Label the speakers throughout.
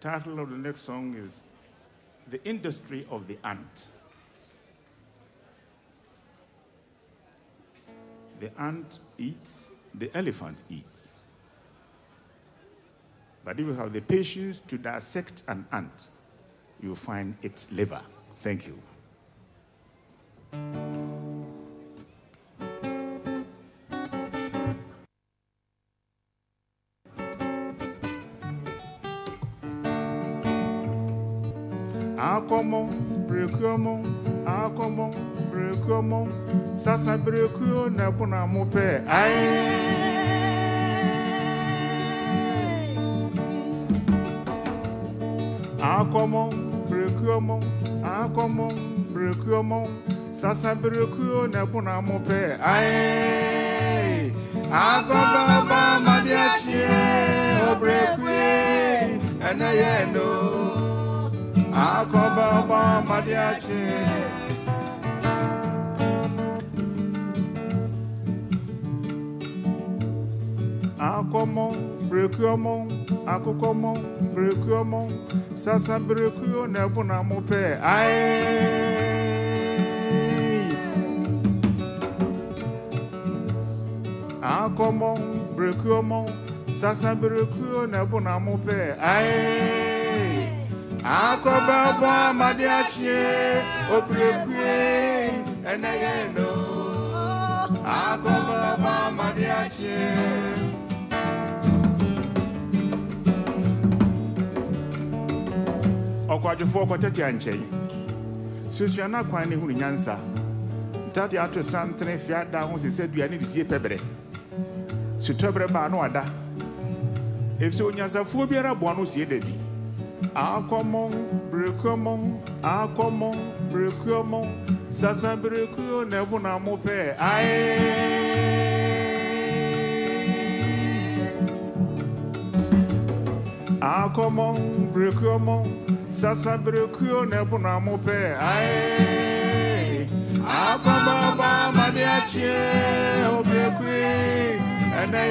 Speaker 1: Title of the next song is The Industry of the Ant. The ant eats, the elephant eats. But if you have the patience to dissect an ant, you'll find its liver. Thank you. Akomo, brekomo, akomo, brekomo, sasa brekuo na puna mupe. Akomo, brekomo, akomo, brekomo, sasa brekuo na puna mupe. Ai, akomo akọba ọba ọmọdé àti. akọmọ bereki ọmọ akụkọ ọmọ bereki ọmọ sasa na-ebu na mụ sasa bereki ọ na-ebu. akɔba bɔ amadi akyie obirebire ɛnɛ yɛ no. Akɔba bɔ amadi akyie. ɔkwadwofoɔ kɔtete a nkyɛn susuana kwan ne hunu nyansa. Ntade ato santene fiada ho sɛ sɛ aduane de sie pɛbrɛ sutɔbrɛ baa no ada ɛfiri sɛ onyansafoɔ biara boa no sie da bi akɔmɔ brekomɔ akɔmɔ brekomɔ sasa brekuo na ɛbo na mo pɛ ae akɔmɔ brekomɔ sasa brekuo na ɛbo na mo pɛ ae akɔmɔ ba made akyie obrekue ɛnɛ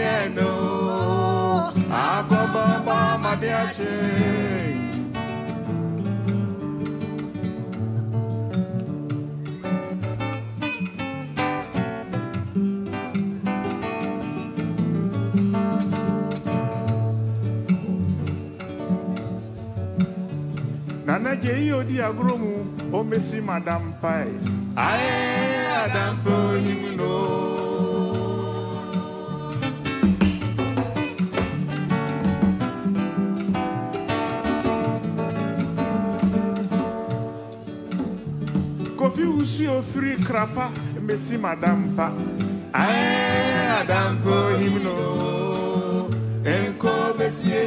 Speaker 1: agye yi odi agorɔ mu ɔmmɛsi ma adampae ayɛ adampa ohim no Kofi usi ofri krapa mesi madampa ayɛ adampa ohim no nkɔ besie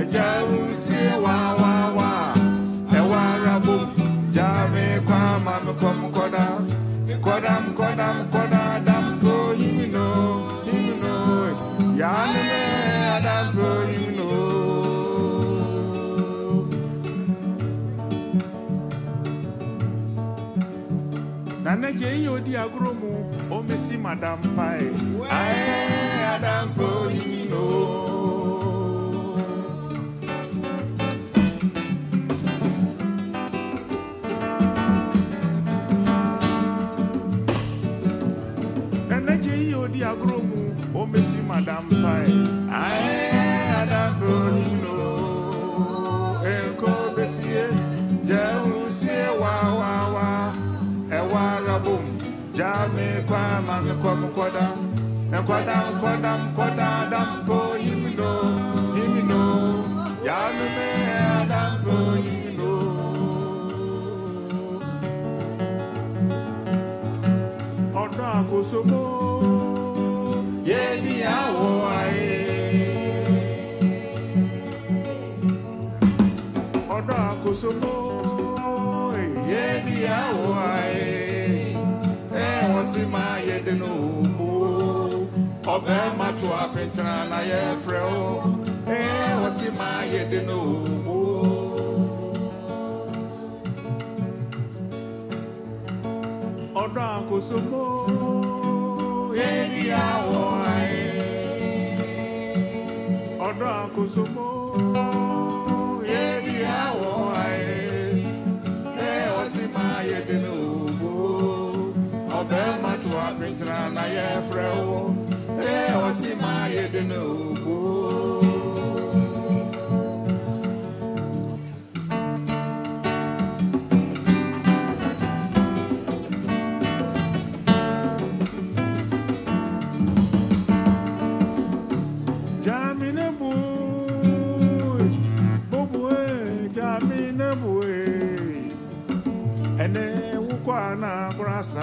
Speaker 1: agya usie waawaawaa. Nana Jay odi agro mu o oh, mesi madam pai. Aye adampo himuno. Nana Jay odi agro mu o oh, mesi madam pa ma mi kɔ mu kɔda nkɔda nkɔda nkɔda adampo yimino yimino yaanu mi adampo yimino. ọdún àkóso mọ́ yé mi àwọ̀ ayé. ọdún àkóso mọ́ yé mi àwọ̀. de no bo ọbẹ matu apẹtẹrẹ na yẹ fẹ o e, ẹ wọ́n sì máa yẹ de no bo. ọdọ àkóso mọ èyí àwọ̀ ayé ọdọ àkóso mọ. Yɛntena na yɛfrɛ wo. Ɛ ɔse ma yɛde boy, boboe, jamine boy. Ene wukwana grasa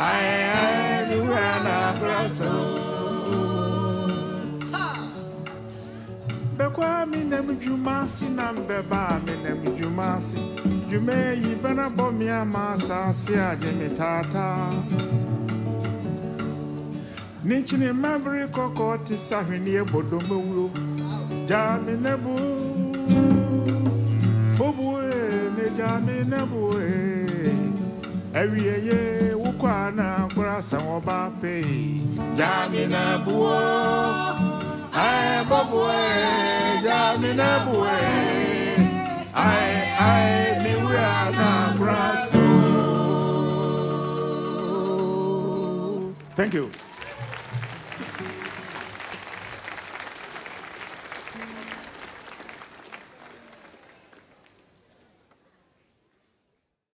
Speaker 1: I am Rana Brasso. Bekwa minem jumasi na mbeba minem jumasi. Jume yibana bomi amasa siya jemi tata. Nichini mabri koko tisa hwini ebodo mwuro. Jami nebu. Obue ne jami nebu. Ewie ye na na boe awieye wokɔ a sa wɔba pei gyaa me na ya mi na. Thank you.